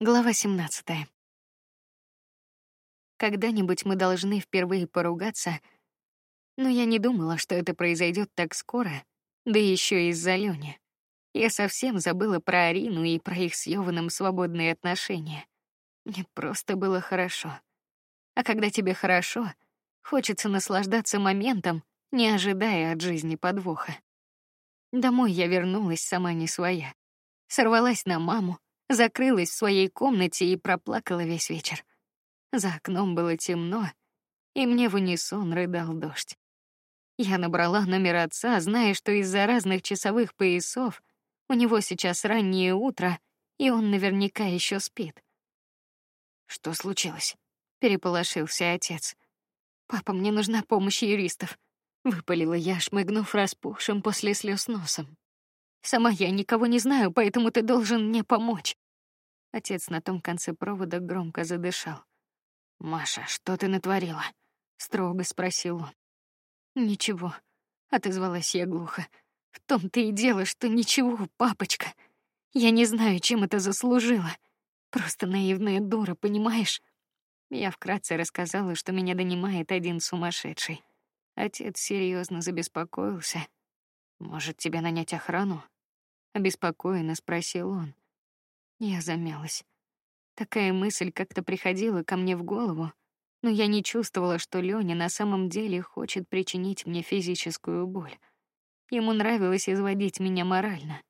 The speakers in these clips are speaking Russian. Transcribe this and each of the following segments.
Глава 17. Когда-нибудь мы должны впервые поругаться, но я не думала, что это произойдет так скоро, да еще из-за Лёни. Я совсем забыла про Арину и про их с Йованом свободные отношения. Мне просто было хорошо. А когда тебе хорошо, хочется наслаждаться моментом, не ожидая от жизни подвоха. Домой я вернулась сама не своя. Сорвалась на маму, закрылась в своей комнате и проплакала весь вечер. За окном было темно, и мне в унисон рыдал дождь. Я набрала номер отца, зная, что из-за разных часовых поясов у него сейчас раннее утро, и он наверняка еще спит. Что случилось? Переполошился отец. Папа, мне нужна помощь юристов. Выпалила я, шмыгнув распухшим после слез носом. Сама я никого не знаю, поэтому ты должен мне помочь. Отец на том конце провода громко задышал. Маша, что ты натворила? строго спросил он. Ничего, отозвалась я глухо. В том-то и дело, что ничего, папочка. Я не знаю, чем это заслужила. Просто наивная дура, понимаешь? Я вкратце рассказала, что меня донимает один сумасшедший. Отец серьезно забеспокоился. Может, тебе нанять охрану? Обеспокоенно спросил он. Я замялась. Такая мысль как-то приходила ко мне в голову, но я не чувствовала, что Лёня на самом деле хочет причинить мне физическую боль. Ему нравилось изводить меня морально.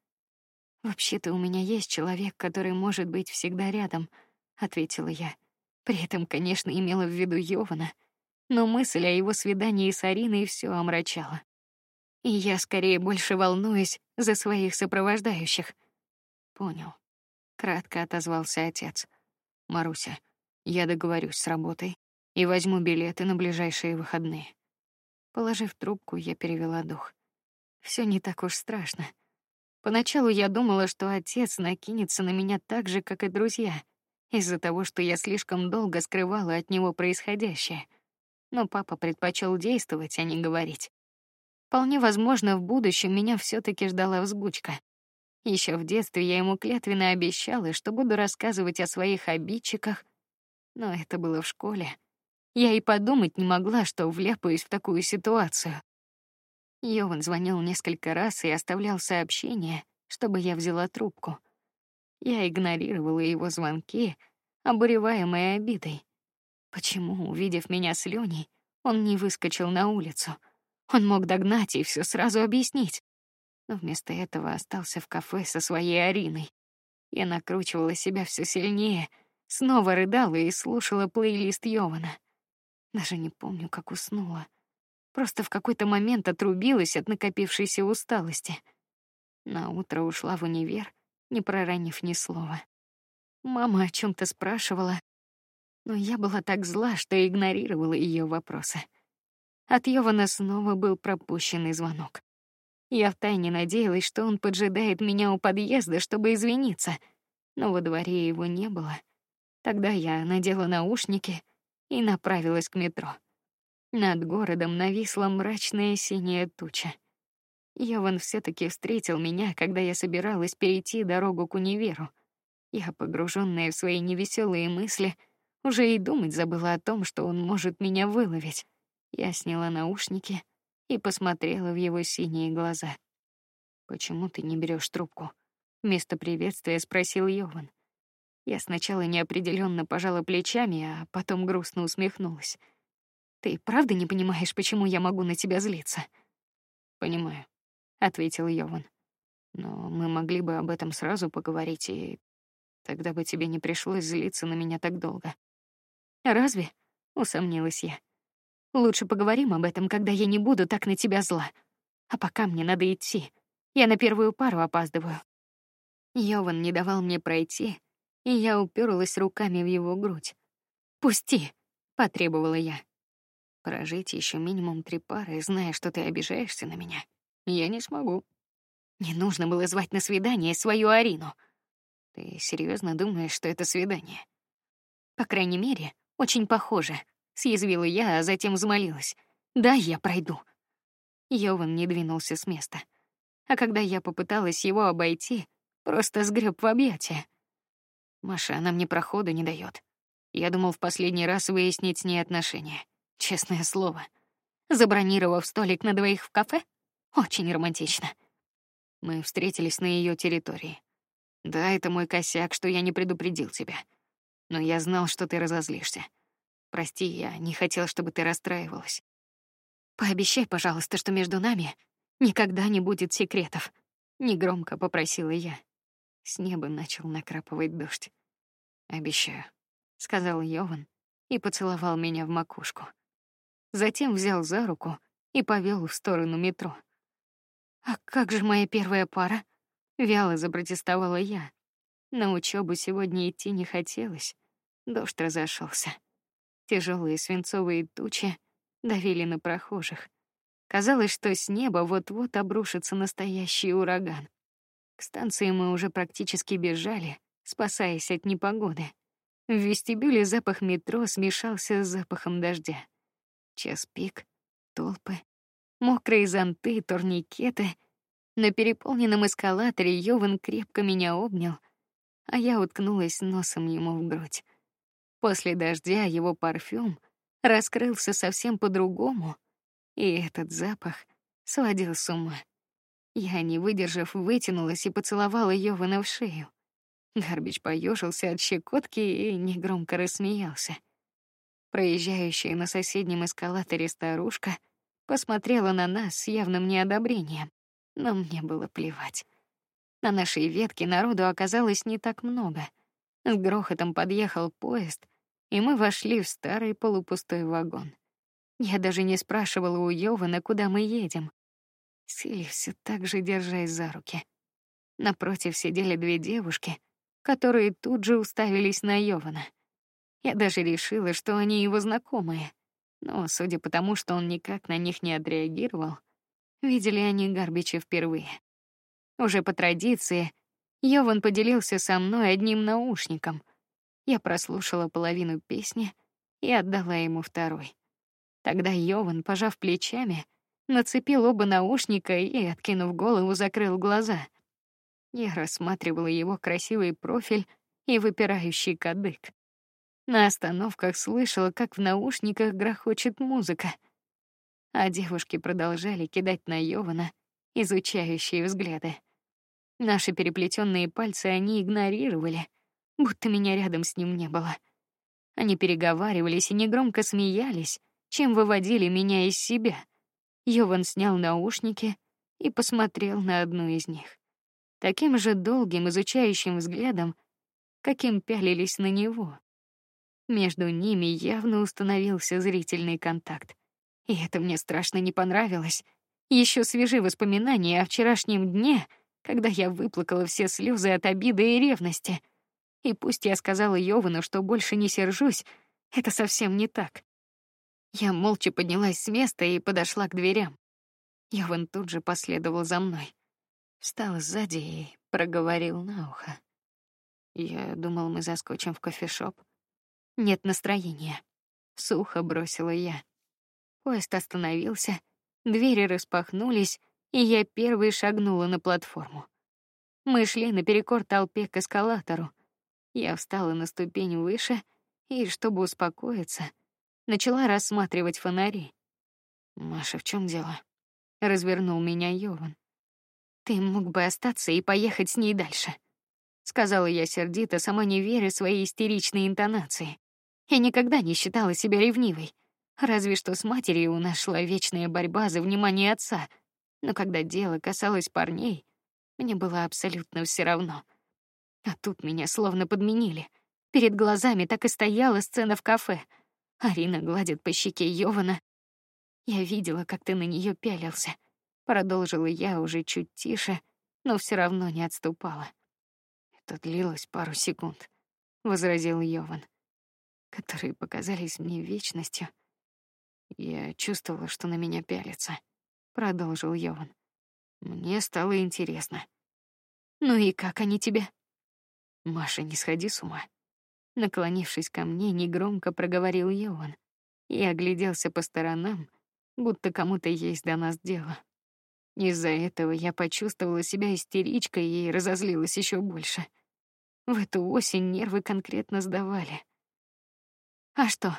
Вообще-то у меня есть человек, который может быть всегда рядом, ответила я. При этом, конечно, имела в виду Йована, но мысль о его свидании с Ариной все омрачала. И я скорее больше волнуюсь за своих сопровождающих. Понял. Кратко отозвался отец. Маруся, я договорюсь с работой и возьму билеты на ближайшие выходные. Положив трубку, я перевела дух. Все не так уж страшно. Поначалу я думала, что отец накинется на меня так же, как и друзья, из-за того, что я слишком долго скрывала от него происходящее. Но папа предпочел действовать, а не говорить. Вполне возможно, в будущем меня все-таки ждала взбучка. Еще в детстве я ему клятвенно обещала, что буду рассказывать о своих обидчиках, но это было в школе. Я и подумать не могла, что вляпаюсь в такую ситуацию. Йован звонил несколько раз и оставлял сообщения, чтобы я взяла трубку. Я игнорировала его звонки, обуреваемая обидой. Почему, увидев меня с Лёней, он не выскочил на улицу? Он мог догнать и все сразу объяснить. Но вместо этого остался в кафе со своей Ариной. Я накручивала себя все сильнее, снова рыдала и слушала плейлист Йована. Даже не помню, как уснула. Просто в какой-то момент отрубилась от накопившейся усталости. На утро ушла в универ, не проронив ни слова. Мама о чем-то спрашивала, но я была так зла, что игнорировала ее вопросы. От Йована снова был пропущенный звонок. Я втайне надеялась, что он поджидает меня у подъезда, чтобы извиниться, но во дворе его не было. Тогда я надела наушники и направилась к метро. Над городом нависла мрачная синяя туча. Йован все-таки встретил меня, когда я собиралась перейти дорогу к универу. Я, погруженная в свои невеселые мысли, уже и думать забыла о том, что он может меня выловить. Я сняла наушники и посмотрела в его синие глаза. Почему ты не берешь трубку? Вместо приветствия спросил Йован. Я сначала неопределенно пожала плечами, а потом грустно усмехнулась. Ты правда не понимаешь, почему я могу на тебя злиться? Понимаю, ответил Йован. Но мы могли бы об этом сразу поговорить, и тогда бы тебе не пришлось злиться на меня так долго. Разве? Усомнилась я. Лучше поговорим об этом, когда я не буду так на тебя зла. А пока мне надо идти. Я на первую пару опаздываю. Йован не давал мне пройти, и я уперлась руками в его грудь. Пусти, потребовала я. Прожить еще минимум три пары, зная, что ты обижаешься на меня, я не смогу. Не нужно было звать на свидание свою Арину. Ты серьезно думаешь, что это свидание? По крайней мере, очень похоже съязвила я, а затем взмолилась: "Да, я пройду". Йован не двинулся с места, а когда я попыталась его обойти, просто сгреб в объятия. Маша, она мне прохода не дает. Я думал в последний раз выяснить с ней отношения. Честное слово. Забронировав столик на двоих в кафе, очень романтично. Мы встретились на ее территории. Да, это мой косяк, что я не предупредил тебя. Но я знал, что ты разозлишься. Прости, я не хотел, чтобы ты расстраивалась. Пообещай, пожалуйста, что между нами никогда не будет секретов. Негромко попросила я. С неба начал накрапывать дождь. Обещаю, сказал Йован и поцеловал меня в макушку. Затем взял за руку и повел в сторону метро. А как же моя первая пара? Вяло запротестовала я. На учебу сегодня идти не хотелось. Дождь разошелся. Тяжелые свинцовые тучи давили на прохожих. Казалось, что с неба вот-вот обрушится настоящий ураган. К станции мы уже практически бежали, спасаясь от непогоды. В вестибюле запах метро смешался с запахом дождя. Час пик, толпы, мокрые зонты, турникеты. На переполненном эскалаторе Йован крепко меня обнял, а я уткнулась носом ему в грудь. После дождя его парфюм раскрылся совсем по-другому, и этот запах сводил с ума. Я, не выдержав, вытянулась и поцеловала Йована в шею. Гарбич поежился от щекотки и негромко рассмеялся. Проезжающая на соседнем эскалаторе старушка посмотрела на нас с явным неодобрением, но мне было плевать. На нашей ветке народу оказалось не так много. С грохотом подъехал поезд, и мы вошли в старый полупустой вагон. Я даже не спрашивала у Йована, куда мы едем. Сели все так же держась за руки. Напротив сидели две девушки, которые тут же уставились на Йована. Я даже решила, что они его знакомые, но, судя по тому, что он никак на них не отреагировал, видели они Гарбича впервые. Уже по традиции Йован поделился со мной одним наушником. Я прослушала половину песни и отдала ему второй. Тогда Йован, пожав плечами, нацепил оба наушника и, откинув голову, закрыл глаза. Я рассматривала его красивый профиль и выпирающий кадык. На остановках слышала, как в наушниках грохочет музыка, а девушки продолжали кидать на Йована изучающие взгляды. Наши переплетенные пальцы они игнорировали, будто меня рядом с ним не было. Они переговаривались и негромко смеялись, чем выводили меня из себя. Йован снял наушники и посмотрел на одну из них. Таким же долгим изучающим взглядом, каким пялились на него. Между ними явно установился зрительный контакт. И это мне страшно не понравилось. Еще свежи воспоминания о вчерашнем дне, когда я выплакала все слезы от обиды и ревности. И пусть я сказала Йовану, что больше не сержусь, это совсем не так. Я молча поднялась с места и подошла к дверям. Йован тут же последовал за мной. Встал сзади и проговорил на ухо. Я думал, мы заскочим в кофешоп. Нет настроения. Сухо бросила я. Поезд остановился, двери распахнулись, и я первой шагнула на платформу. Мы шли наперекор толпе к эскалатору. Я встала на ступень выше и, чтобы успокоиться, начала рассматривать фонари. Маша, в чем дело? Развернул меня Йован. Ты мог бы остаться и поехать с ней дальше, сказала я сердито, сама не веря своей истеричной интонации. Я никогда не считала себя ревнивой, разве что с матерью у нас шла вечная борьба за внимание отца, но когда дело касалось парней, мне было абсолютно все равно. А тут меня словно подменили. Перед глазами так и стояла сцена в кафе. Арина гладит по щеке Йована. Я видела, как ты на нее пялился. Продолжила я уже чуть тише, но все равно не отступала. Это длилось пару секунд, возразил Йован, которые показались мне вечностью. Я чувствовала, что на меня пялится продолжил Йован. Мне стало интересно. Ну и как они тебе? Маша, не сходи с ума. Наклонившись ко мне, негромко проговорил Йован и огляделся по сторонам, будто кому-то есть до нас дело. Из-за этого я почувствовала себя истеричкой и разозлилась еще больше. В эту осень нервы конкретно сдавали. А что?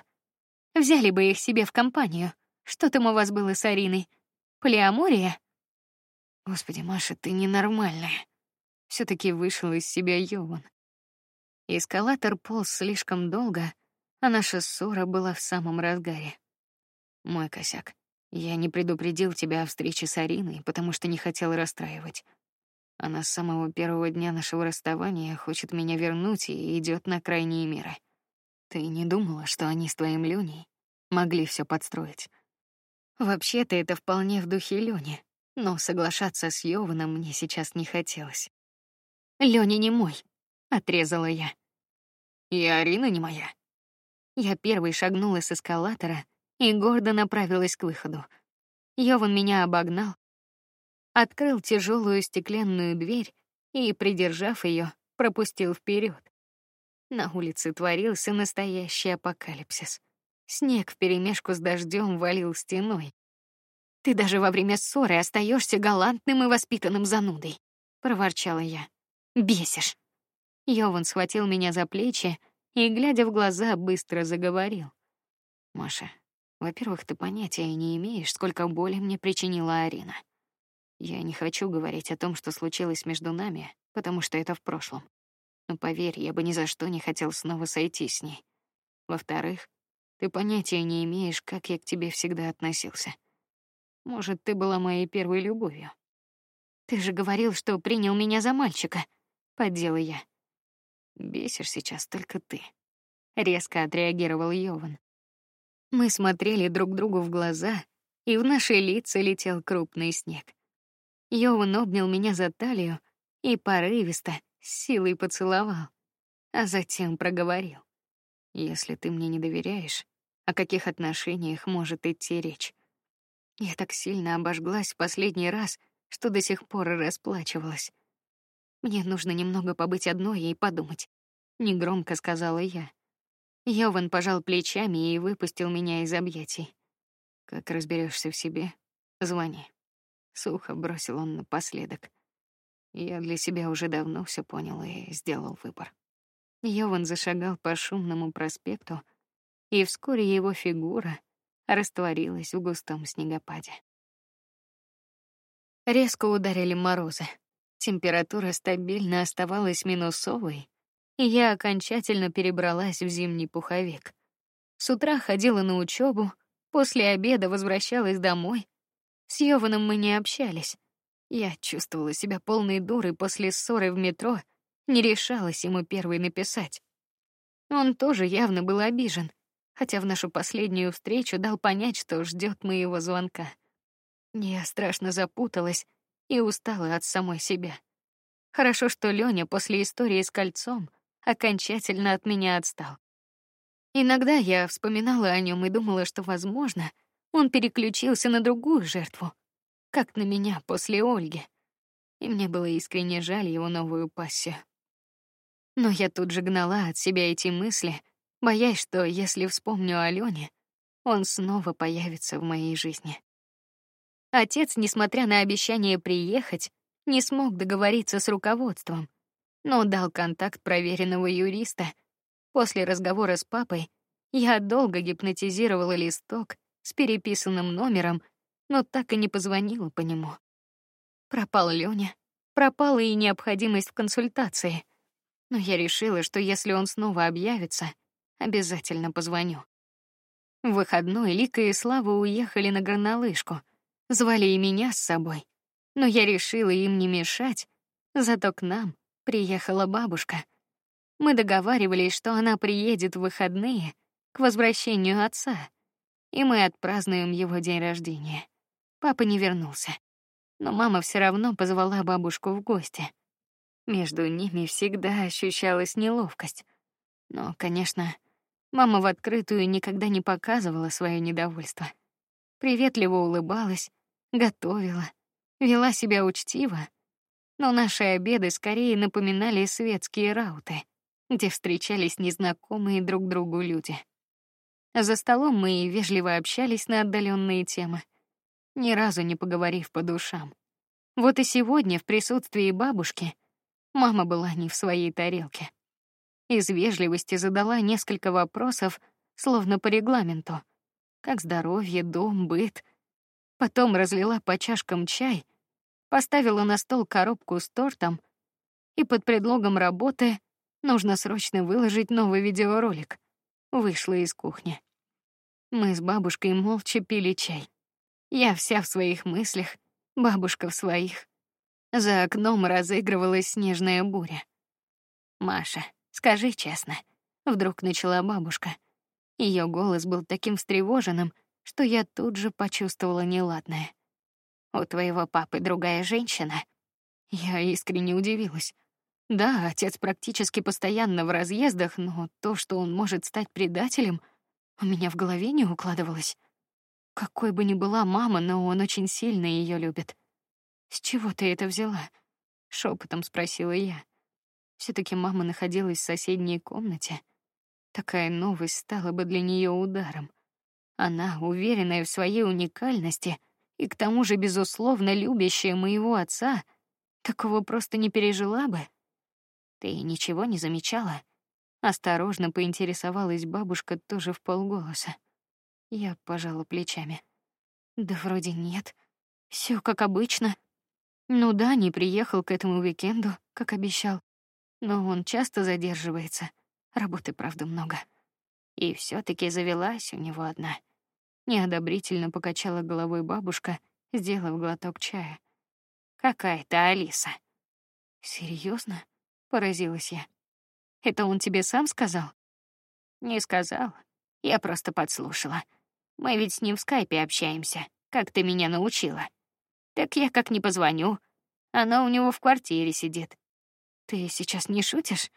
Взяли бы их себе в компанию. Что там у вас было с Ариной? Полиамория? Господи, Маша, ты ненормальная. все таки вышел из себя Йован. Эскалатор полз слишком долго, а наша ссора была в самом разгаре. Мой косяк. Я не предупредил тебя о встрече с Ариной, потому что не хотел расстраивать. Она с самого первого дня нашего расставания хочет меня вернуть и идет на крайние меры. Ты не думала, что они с твоим Лёней могли все подстроить? Вообще-то это вполне в духе Лёни, но соглашаться с Йованом мне сейчас не хотелось. Лёня не мой, отрезала я. И Арина не моя. Я первой шагнула с эскалатора и гордо направилась к выходу. Йован меня обогнал, открыл тяжелую стеклянную дверь и, придержав ее, пропустил вперед. На улице творился настоящий апокалипсис. Снег вперемешку с дождем валил стеной. Ты даже во время ссоры остаешься галантным и воспитанным занудой, проворчала я. Бесишь. Йован схватил меня за плечи и, глядя в глаза, быстро заговорил. Маша, во-первых, ты понятия не имеешь, сколько боли мне причинила Арина. Я не хочу говорить о том, что случилось между нами, потому что это в прошлом. Но поверь, я бы ни за что не хотел снова сойти с ней. Во-вторых, ты понятия не имеешь, как я к тебе всегда относился. Может, ты была моей первой любовью. Ты же говорил, что принял меня за мальчика, поддела я. Бесишь сейчас только ты. Резко отреагировал Йован. Мы смотрели друг другу в глаза, и в наши лица летел крупный снег. Йован обнял меня за талию и порывисто, с силой поцеловал, а затем проговорил: "Если ты мне не доверяешь, о каких отношениях может идти речь?" Я так сильно обожглась в последний раз, что до сих пор расплачивалась. Мне нужно немного побыть одной и подумать, негромко сказала я. Йован пожал плечами и выпустил меня из объятий. Как разберешься в себе, звони. Сухо бросил он напоследок. Я для себя уже давно все понял и сделал выбор. Йован зашагал по шумному проспекту, и вскоре его фигура растворилась в густом снегопаде. Резко ударили морозы. Температура стабильно оставалась минусовой, и я окончательно перебралась в зимний пуховик. С утра ходила на учебу, после обеда возвращалась домой. С Йованом мы не общались. Я чувствовала себя полной дурой после ссоры в метро, не решалась ему первой написать. Он тоже явно был обижен, хотя в нашу последнюю встречу дал понять, что ждет моего звонка. Я страшно запуталась и устала от самой себя. Хорошо, что Лёня после истории с кольцом окончательно от меня отстал. Иногда я вспоминала о нем и думала, что, возможно, он переключился на другую жертву, как на меня после Ольги. И мне было искренне жаль его новую пассию. Но я тут же гнала от себя эти мысли, боясь, что если вспомню о Лёне, он снова появится в моей жизни. Отец, несмотря на обещание приехать, не смог договориться с руководством, но дал контакт проверенного юриста. После разговора с папой я долго гипнотизировала листок с переписанным номером, но так и не позвонила по нему. Пропал Лёня, пропала и необходимость в консультации. Но я решила, что если он снова объявится, обязательно позвоню. В выходной Лика и Слава уехали на горнолыжку, звали и меня с собой, но я решила им не мешать, зато к нам приехала бабушка. Мы договаривались, что она приедет в выходные к возвращению отца, и мы отпразднуем его день рождения. Папа не вернулся, но мама все равно позвала бабушку в гости. Между ними всегда ощущалась неловкость, но, конечно, мама в открытую никогда не показывала свое недовольство. Приветливо улыбалась, готовила, вела себя учтиво но наши обеды скорее напоминали светские рауты, где встречались незнакомые друг другу люди. За столом мы вежливо общались на отдаленные темы, ни разу не поговорив по душам. Вот и сегодня в присутствии бабушки мама была не в своей тарелке. Из вежливости задала несколько вопросов, словно по регламенту: как здоровье, дом, быт. Потом разлила по чашкам чай, поставила на стол коробку с тортом и под предлогом работы нужно срочно выложить новый видеоролик. Вышла из кухни. Мы с бабушкой молча пили чай. Я вся в своих мыслях, бабушка в своих. За окном разыгрывалась снежная буря. Маша, скажи честно, вдруг начала бабушка. Ее голос был таким встревоженным, что я тут же почувствовала неладное. У твоего папы другая женщина. Я искренне удивилась. Да, отец практически постоянно в разъездах, но то, что он может стать предателем, у меня в голове не укладывалось. Какой бы ни была мама, но он очень сильно ее любит. С чего ты это взяла? Шепотом спросила я. Все-таки мама находилась в соседней комнате. Такая новость стала бы для нее ударом. Она, уверенная в своей уникальности и к тому же безусловно любящая моего отца, такого просто не пережила бы. Ты ничего не замечала? Осторожно поинтересовалась бабушка тоже в полголоса. Я пожала плечами. Да вроде нет. Все как обычно. Ну да, не приехал к этому уикенду, как обещал. Но он часто задерживается. Работы, правда, много. И все таки завелась у него одна. Неодобрительно покачала головой бабушка, сделав глоток чая. Какая-то Алиса. Серьезно? Поразилась я. Это он тебе сам сказал? Не сказал. Я просто подслушала. Мы ведь с ним в скайпе общаемся, как ты меня научила. Так я как не позвоню, она у него в квартире сидит. Ты сейчас не шутишь?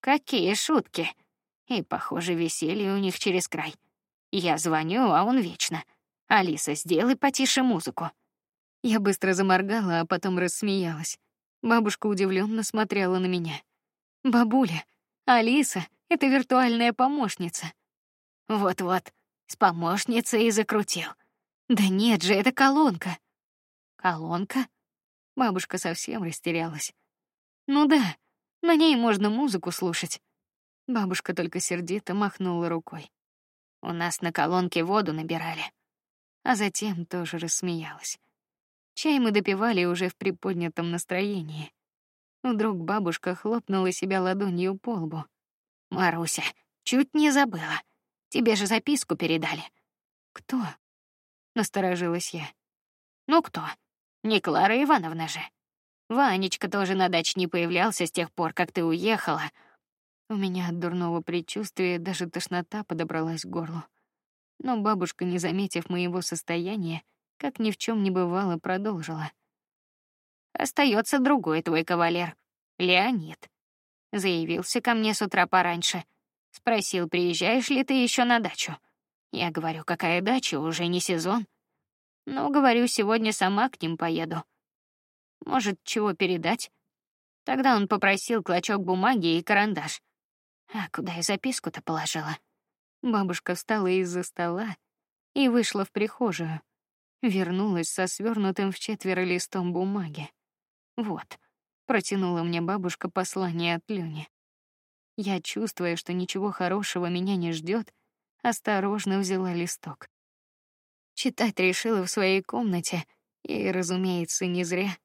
Какие шутки? И, похоже, веселье у них через край. Я звоню, а он вечно. Алиса, сделай потише музыку. Я быстро заморгала, а потом рассмеялась. Бабушка удивленно смотрела на меня. Бабуля, Алиса — это виртуальная помощница. Вот-вот, с помощницей и закрутил. Да нет же, это колонка. Колонка? Бабушка совсем растерялась. Ну да, на ней можно музыку слушать. Бабушка только сердито махнула рукой. У нас на колонке воду набирали, а затем тоже рассмеялась. Чай мы допивали уже в приподнятом настроении. Вдруг бабушка хлопнула себя ладонью по лбу. Маруся, чуть не забыла. Тебе же записку передали. Кто? Насторожилась я. Ну кто? Не Клара Ивановна же. Ванечка тоже на даче не появлялся с тех пор, как ты уехала. У меня от дурного предчувствия даже тошнота подобралась к горлу. Но бабушка, не заметив моего состояния, как ни в чем не бывало, продолжила. Остается другой твой кавалер, Леонид. Заявился ко мне с утра пораньше, спросил, приезжаешь ли ты еще на дачу. Я говорю, какая дача, уже не сезон. Но говорю, сегодня сама к ним поеду. Может, чего передать? Тогда он попросил клочок бумаги и карандаш. А куда я записку-то положила? Бабушка встала из-за стола и вышла в прихожую вернулась со свернутым в четверо листом бумаги. Вот, протянула мне бабушка послание от Лёни. Я, чувствуя, что ничего хорошего меня не ждет, осторожно взяла листок. Читать решила в своей комнате, и, разумеется, не зря.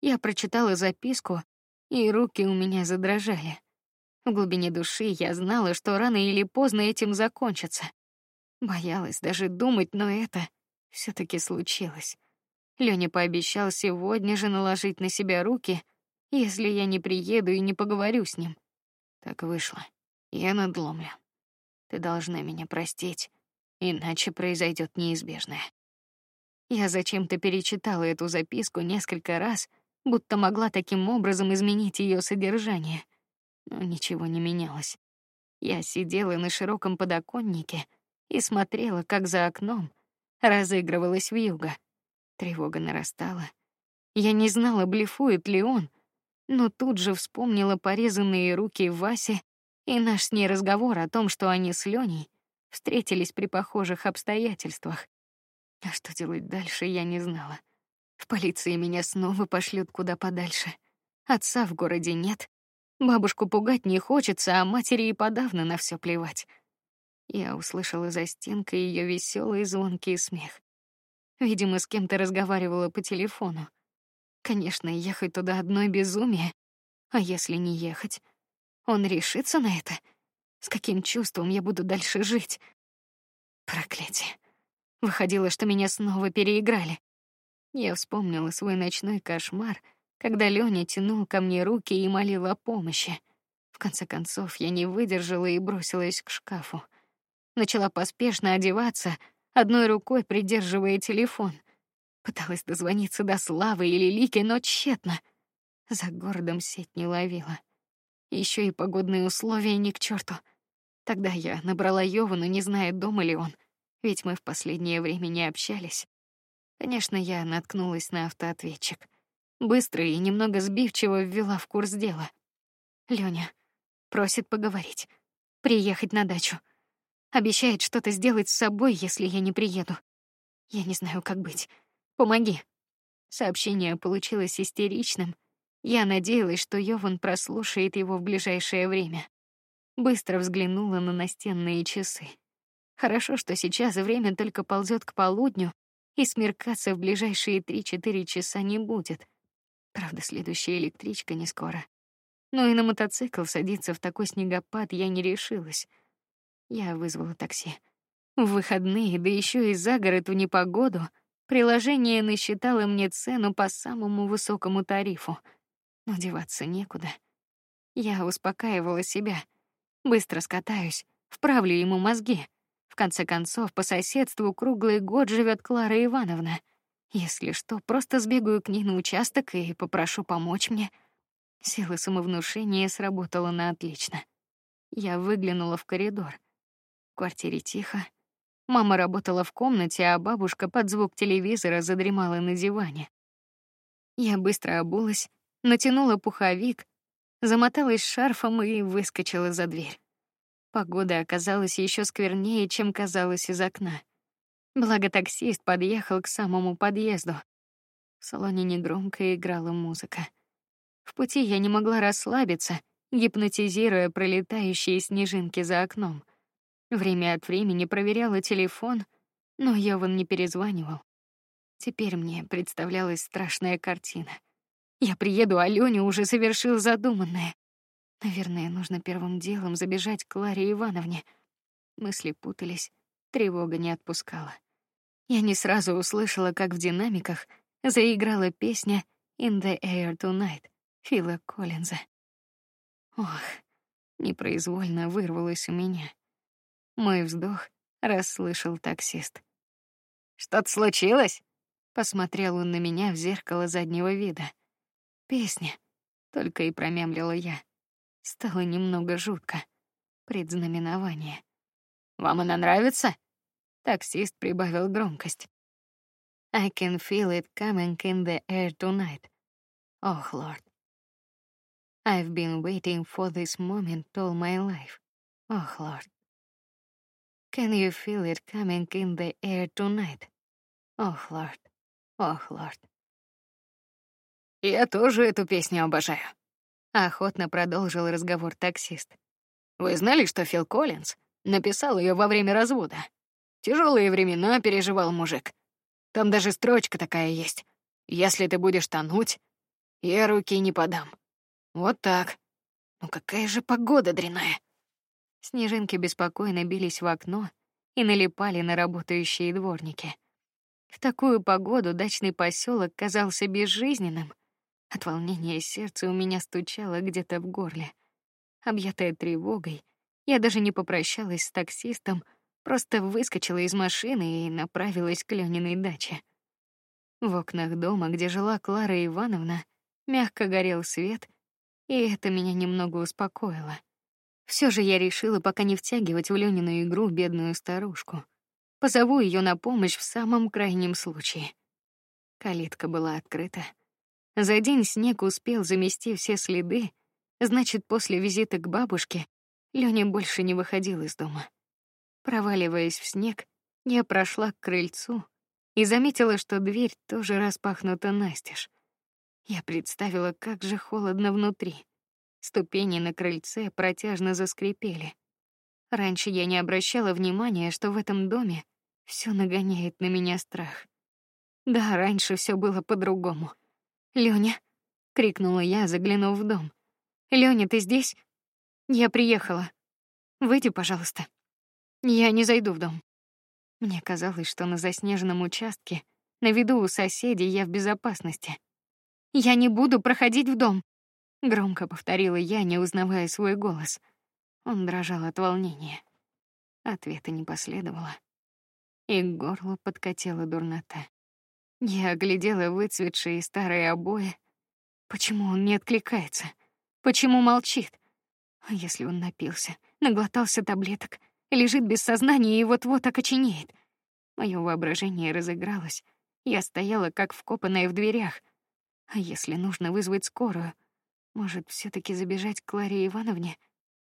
Я прочитала записку, и руки у меня задрожали. В глубине души я знала, что рано или поздно этим закончится. Боялась даже думать, но это все таки случилось. Лёня пообещал сегодня же наложить на себя руки, если я не приеду и не поговорю с ним. Так вышло. Я надломлен. Ты должна меня простить, иначе произойдет неизбежное. Я зачем-то перечитала эту записку несколько раз, будто могла таким образом изменить ее содержание, но ничего не менялось. Я сидела на широком подоконнике и смотрела, как за окном разыгрывалась вьюга. Тревога нарастала. Я не знала, блефует ли он, но тут же вспомнила порезанные руки Васи и наш с ней разговор о том, что они с Леней встретились при похожих обстоятельствах. А что делать дальше, я не знала. В полиции меня снова пошлют куда подальше. Отца в городе нет. Бабушку пугать не хочется, а матери и подавно на все плевать. Я услышала за стенкой ее веселый звонкий смех. Видимо, с кем-то разговаривала по телефону. Конечно, ехать туда одной безумие. А если не ехать? Он решится на это? С каким чувством я буду дальше жить? Проклятие. Выходило, что меня снова переиграли. Я вспомнила свой ночной кошмар, когда Лёня тянул ко мне руки и молил о помощи. В конце концов, я не выдержала и бросилась к шкафу. Начала поспешно одеваться, одной рукой придерживая телефон. Пыталась дозвониться до Славы или Лики, но тщетно. За городом сеть не ловила. Еще и погодные условия ни к черту. Тогда я набрала Йовану, не зная, дома ли он, ведь мы в последнее время не общались. Конечно, я наткнулась на автоответчик. Быстро и немного сбивчиво ввела в курс дела. Лёня просит поговорить, приехать на дачу. Обещает что-то сделать с собой, если я не приеду. Я не знаю, как быть. Помоги. Сообщение получилось истеричным. Я надеялась, что Йован прослушает его в ближайшее время. Быстро взглянула на настенные часы. Хорошо, что сейчас время только ползет к полудню, и смеркаться в ближайшие три-четыре часа не будет. Правда, следующая электричка не скоро. Но и на мотоцикл садиться в такой снегопад я не решилась. Я вызвала такси. В выходные, да еще и за город в непогоду, приложение насчитало мне цену по самому высокому тарифу. Но деваться некуда. Я успокаивала себя. Быстро скатаюсь, вправлю ему мозги. В конце концов, по соседству круглый год живет Клара Ивановна. Если что, просто сбегаю к ней на участок и попрошу помочь мне. Сила самовнушения сработала на отлично. Я выглянула в коридор. В квартире тихо. Мама работала в комнате, а бабушка под звук телевизора задремала на диване. Я быстро обулась, натянула пуховик, замоталась шарфом и выскочила за дверь. Погода оказалась еще сквернее, чем казалось из окна. Благо таксист подъехал к самому подъезду. В салоне негромко играла музыка. В пути я не могла расслабиться, гипнотизируя пролетающие снежинки за окном. Время от времени проверяла телефон, но Йован не перезванивал. Теперь мне представлялась страшная картина. Я приеду, а Лёня уже совершил задуманное. Наверное, нужно первым делом забежать к Ларе Ивановне. Мысли путались, тревога не отпускала. Я не сразу услышала, как в динамиках заиграла песня In the Air Tonight Фила Коллинза. Ох, непроизвольно вырвалось у меня. Мой вздох расслышал таксист. Что-то случилось? Посмотрел он на меня в зеркало заднего вида. Песня, только и промямлила я. Стало немного жутко. Предзнаменование. Вам она нравится? Таксист прибавил громкость. I can feel it coming in the air tonight. Oh Lord. I've been waiting for this moment all my life. Oh Lord. Can you feel it coming in the air tonight? Oh Lord. Oh Lord. Я тоже эту песню обожаю. Охотно продолжил разговор таксист. Вы знали, что Фил Коллинз написал ее во время развода? Тяжелые времена переживал мужик. Там даже строчка такая есть. Если ты будешь тонуть, я руки не подам. Вот так. Ну какая же погода дрянная. Снежинки беспокойно бились в окно и налипали на работающие дворники. В такую погоду дачный поселок казался безжизненным, от волнения сердце у меня стучало где-то в горле. Объятая тревогой, я даже не попрощалась с таксистом, просто выскочила из машины и направилась к Лёниной даче. В окнах дома, где жила Клара Ивановна, мягко горел свет, и это меня немного успокоило. Все же я решила пока не втягивать в Лёнину игру бедную старушку. Позову ее на помощь в самом крайнем случае. Калитка была открыта. За день снег успел замести все следы, значит, после визита к бабушке Лёня больше не выходил из дома. Проваливаясь в снег, я прошла к крыльцу и заметила, что дверь тоже распахнута настежь. Я представила, как же холодно внутри. Ступени на крыльце протяжно заскрипели. Раньше я не обращала внимания, что в этом доме все нагоняет на меня страх. Да, раньше все было по-другому. Лёня, крикнула я, заглянув в дом. Лёня, ты здесь? Я приехала. Выйди, пожалуйста. Я не зайду в дом. Мне казалось, что на заснеженном участке, на виду у соседей, я в безопасности. Я не буду проходить в дом, громко повторила я, не узнавая свой голос. Он дрожал от волнения. Ответа не последовало, и к горлу подкатила дурнота. Я оглядела выцветшие старые обои. Почему он не откликается? Почему молчит? А если он напился, наглотался таблеток, лежит без сознания и вот-вот окоченеет? Мое воображение разыгралось. Я стояла как вкопанная в дверях. А если нужно вызвать скорую, может, все таки забежать к Кларе Ивановне?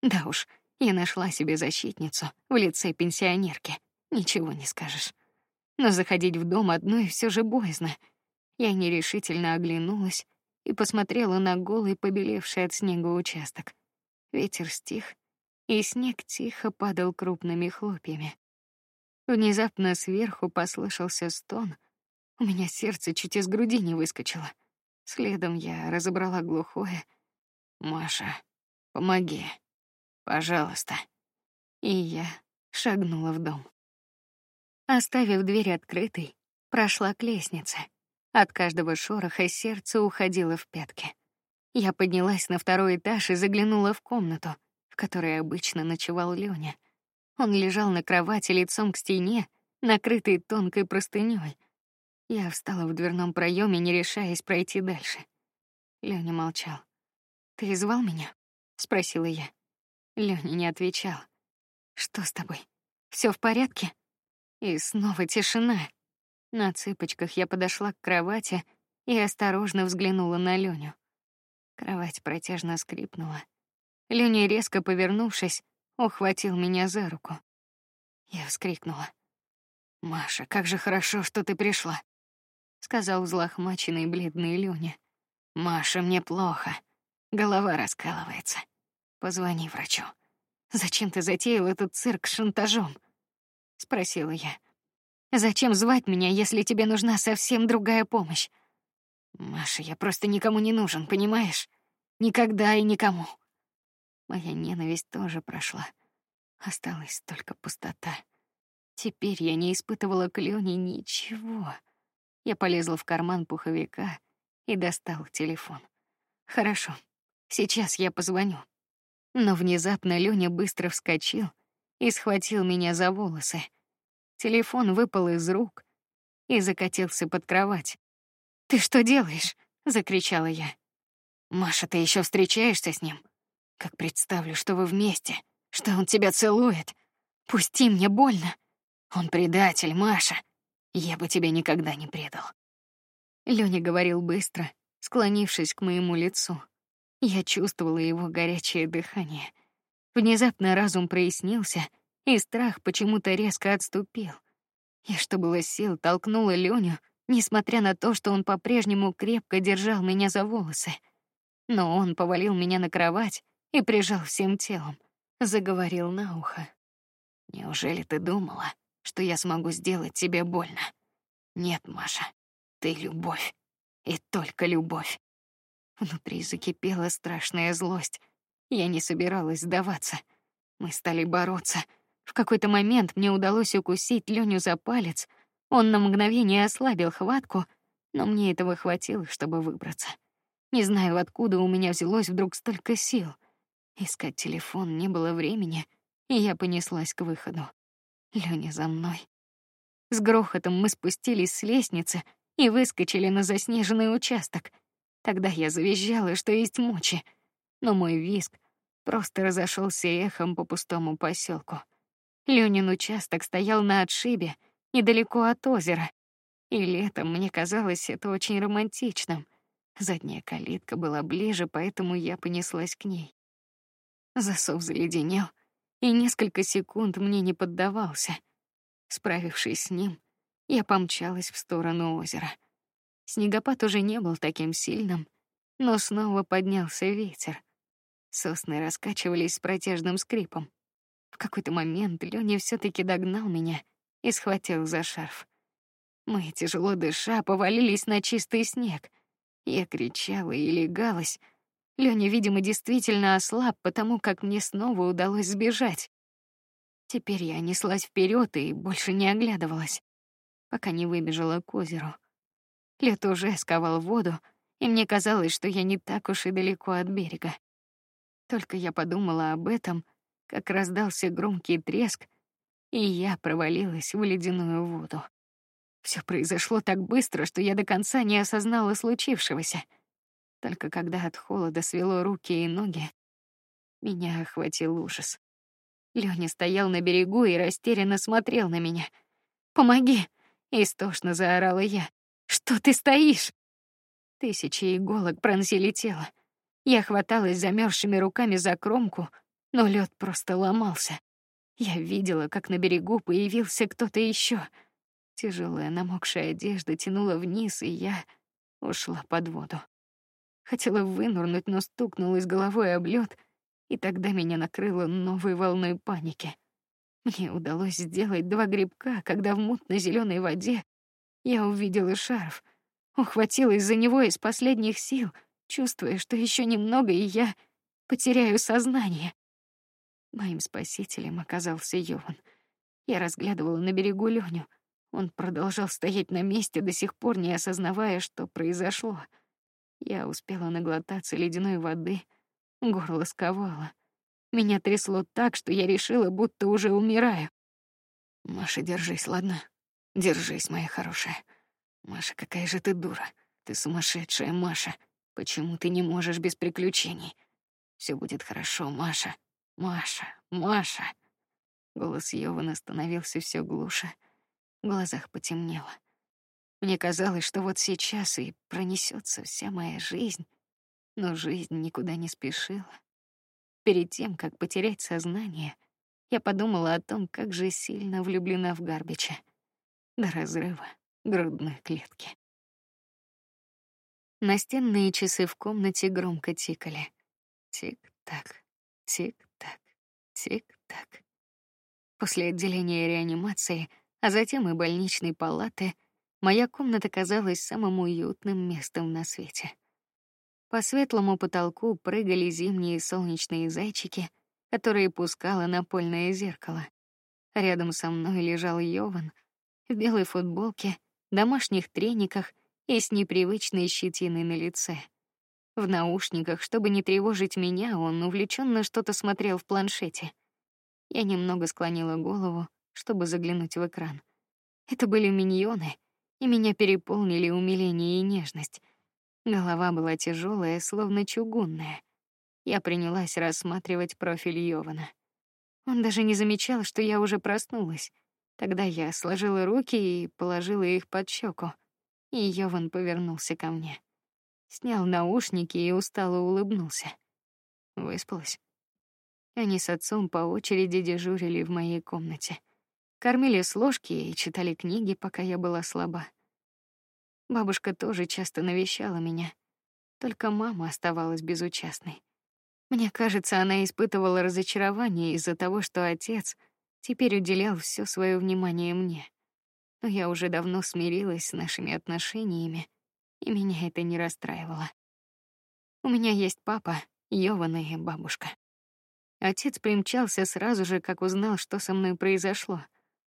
Да уж, я нашла себе защитницу в лице пенсионерки. Ничего не скажешь. Но заходить в дом одной все же боязно. Я нерешительно оглянулась и посмотрела на голый, побелевший от снега участок. Ветер стих, и снег тихо падал крупными хлопьями. Внезапно сверху послышался стон. У меня сердце чуть из груди не выскочило. Следом я разобрала глухое: "Маша, помоги, пожалуйста". И я шагнула в дом. Оставив дверь открытой, прошла к лестнице. От каждого шороха сердце уходило в пятки. Я поднялась на второй этаж и заглянула в комнату, в которой обычно ночевал Лёня. Он лежал на кровати лицом к стене, накрытый тонкой простыней. Я встала в дверном проеме, не решаясь пройти дальше. Лёня молчал. Ты звал меня? спросила я. Лёня не отвечал. Что с тобой? Все в порядке? И снова тишина. На цыпочках я подошла к кровати и осторожно взглянула на Лёню. Кровать протяжно скрипнула. Лёня, резко повернувшись, ухватил меня за руку. Я вскрикнула. Маша, как же хорошо, что ты пришла, сказал взлохмаченный бледный Лёня. Маша, мне плохо, голова раскалывается. Позвони врачу. Зачем ты затеял этот цирк с шантажом? Спросила я. Зачем звать меня, если тебе нужна совсем другая помощь? Маша, я просто никому не нужен, понимаешь? Никогда и никому. Моя ненависть тоже прошла. Осталась только пустота. Теперь я не испытывала к Лене ничего. Я полезла в карман пуховика и достал телефон. Хорошо, сейчас я позвоню. Но внезапно Лёня быстро вскочил и схватил меня за волосы. Телефон выпал из рук и закатился под кровать. Ты что делаешь? закричала я. Маша, ты еще встречаешься с ним? Как представлю, что вы вместе, что он тебя целует. Пусти мне больно. Он предатель, Маша. Я бы тебя никогда не предал. Лёня говорил быстро, склонившись к моему лицу. Я чувствовала его горячее дыхание. Внезапно разум прояснился, и страх почему-то резко отступил. Я, что было сил, толкнула Леню, несмотря на то, что он по-прежнему крепко держал меня за волосы. Но он повалил меня на кровать и прижал всем телом, заговорил на ухо. Неужели ты думала, что я смогу сделать тебе больно? Нет, Маша, ты любовь и только любовь. Внутри закипела страшная злость. Я не собиралась сдаваться. Мы стали бороться. В какой-то момент мне удалось укусить Леню за палец. Он на мгновение ослабил хватку, но мне этого хватило, чтобы выбраться. Не знаю, откуда у меня взялось вдруг столько сил. Искать телефон не было времени, и я понеслась к выходу. Лёня за мной. С грохотом мы спустились с лестницы и выскочили на заснеженный участок. Тогда я завизжала, что есть мочи, но мой визг просто разошелся эхом по пустому поселку. Лёнин участок стоял на отшибе, недалеко от озера, и летом мне казалось это очень романтичным. Задняя калитка была ближе, поэтому я понеслась к ней. Засов заледенел, и несколько секунд мне не поддавался. Справившись с ним, я помчалась в сторону озера. Снегопад уже не был таким сильным, но снова поднялся ветер. Сосны раскачивались с протяжным скрипом. В какой-то момент Лёня все таки догнал меня и схватил за шарф. Мы, тяжело дыша, повалились на чистый снег. Я кричала и легалась. Лёня, видимо, действительно ослаб, потому как мне снова удалось сбежать. Теперь я неслась вперед и больше не оглядывалась, пока не выбежала к озеру. Лед уже сковал воду, и мне казалось, что я не так уж и далеко от берега. Только я подумала об этом, как раздался громкий треск, и я провалилась в ледяную воду. Все произошло так быстро, что я до конца не осознала случившегося. Только когда от холода свело руки и ноги, меня охватил ужас. Лёня стоял на берегу и растерянно смотрел на меня. "Помоги!" истошно заорала я. "Что ты стоишь?" Тысячи иголок пронзили тело. Я хваталась замерзшими руками за кромку, но лед просто ломался. Я видела, как на берегу появился кто-то еще. Тяжелая намокшая одежда тянула вниз, и я ушла под воду. Хотела вынырнуть, но стукнулась головой об лед, и тогда меня накрыло новой волной паники. Мне удалось сделать два грибка, когда в мутно-зеленой воде я увидела шарф, ухватилась за него из последних сил, чувствуя, что еще немного и я потеряю сознание. Моим спасителем оказался Йован. Я разглядывала на берегу Леню. Он продолжал стоять на месте, до сих пор не осознавая, что произошло. Я успела наглотаться ледяной воды, горло сковало. Меня трясло так, что я решила, будто уже умираю. Маша, держись, ладно? Держись, моя хорошая. Маша, какая же ты дура. Ты сумасшедшая, Маша. Почему ты не можешь без приключений? Все будет хорошо, Маша. Маша, Маша. Голос Йована становился все глуше. В глазах потемнело. Мне казалось, что вот сейчас и пронесется вся моя жизнь, но жизнь никуда не спешила. Перед тем, как потерять сознание, я подумала о том, как же сильно влюблена в Гарбича. До разрыва грудной клетки. Настенные часы в комнате громко тикали. Тик-так, тик-так, тик-так. После отделения реанимации, а затем и больничной палаты, Моя комната казалась самым уютным местом на свете. По светлому потолку прыгали зимние солнечные зайчики, которые пускало напольное зеркало. Рядом со мной лежал Йован в белой футболке, домашних трениках и с непривычной щетиной на лице. В наушниках, чтобы не тревожить меня, он увлеченно что-то смотрел в планшете. Я немного склонила голову, чтобы заглянуть в экран. Это были миньоны, и меня переполнили умиление и нежность. Голова была тяжелая, словно чугунная. Я принялась рассматривать профиль Йована. Он даже не замечал, что я уже проснулась. Тогда я сложила руки и положила их под щеку, и Йован повернулся ко мне, снял наушники и устало улыбнулся. Выспалась. Они с отцом по очереди дежурили в моей комнате кормили с ложки и читали книги, пока я была слаба. Бабушка тоже часто навещала меня, только мама оставалась безучастной. Мне кажется, она испытывала разочарование из-за того, что отец теперь уделял все свое внимание мне. Но я уже давно смирилась с нашими отношениями, и меня это не расстраивало. У меня есть папа, Йована и бабушка. Отец примчался сразу же, как узнал, что со мной произошло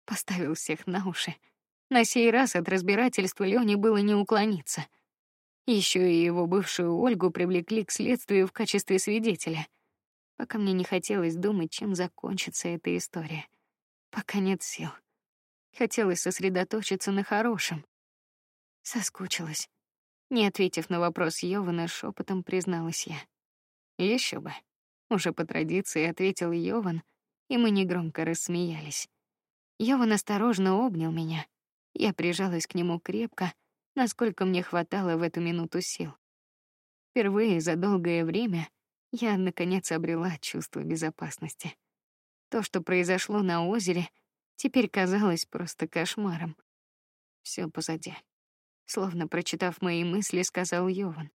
поставил всех на уши. На сей раз от разбирательства Лёни было не уклониться. Еще и его бывшую Ольгу привлекли к следствию в качестве свидетеля. Пока мне не хотелось думать, чем закончится эта история. Пока нет сил. Хотелось сосредоточиться на хорошем. Соскучилась. Не ответив на вопрос Йована, шепотом призналась я. Еще бы. Уже по традиции ответил Йован, и мы негромко рассмеялись. Йован осторожно обнял меня. Я прижалась к нему крепко, насколько мне хватало в эту минуту сил. Впервые за долгое время я наконец обрела чувство безопасности. То, что произошло на озере, теперь казалось просто кошмаром. Все позади. Словно прочитав мои мысли, сказал Йован.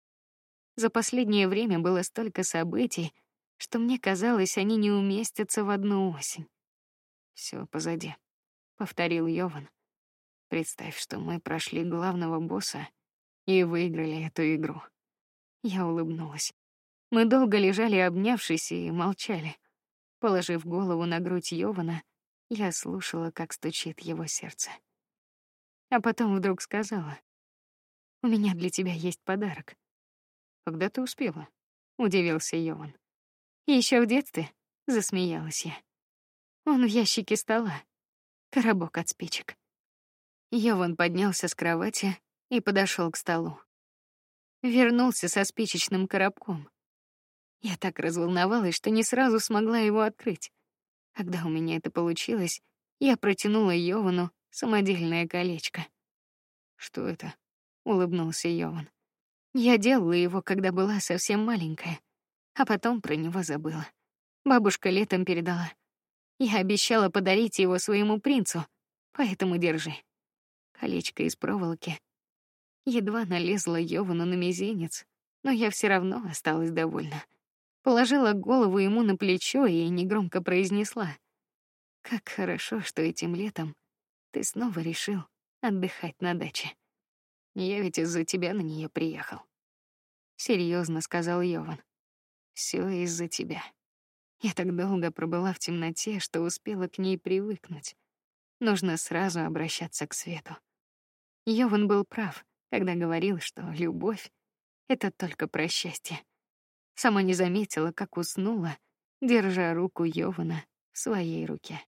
За последнее время было столько событий, что мне казалось, они не уместятся в одну осень. Все позади, повторил Йован. Представь, что мы прошли главного босса и выиграли эту игру. Я улыбнулась. Мы долго лежали, обнявшись, и молчали. Положив голову на грудь Йована, я слушала, как стучит его сердце. А потом вдруг сказала: "У меня для тебя есть подарок". Когда ты успела? удивился Йован. Еще в детстве, засмеялась я. Он в ящике стола. Коробок от спичек. Йован поднялся с кровати и подошел к столу. Вернулся со спичечным коробком. Я так разволновалась, что не сразу смогла его открыть. Когда у меня это получилось, я протянула Йовану самодельное колечко. Что это? улыбнулся Йован. Я делала его, когда была совсем маленькая, а потом про него забыла. Бабушка летом передала. Я обещала подарить его своему принцу, поэтому держи. Колечко из проволоки. Едва налезла Йовану на мизинец, но я все равно осталась довольна положила голову ему на плечо и негромко произнесла: "Как хорошо, что этим летом ты снова решил отдыхать на даче. Я ведь из-за тебя на нее приехал". Серьезно сказал Йован. Все из-за тебя. Я так долго пробыла в темноте, что успела к ней привыкнуть. Нужно сразу обращаться к свету. Йован был прав, когда говорил, что любовь это только про счастье. Сама не заметила, как уснула, держа руку Йована в своей руке.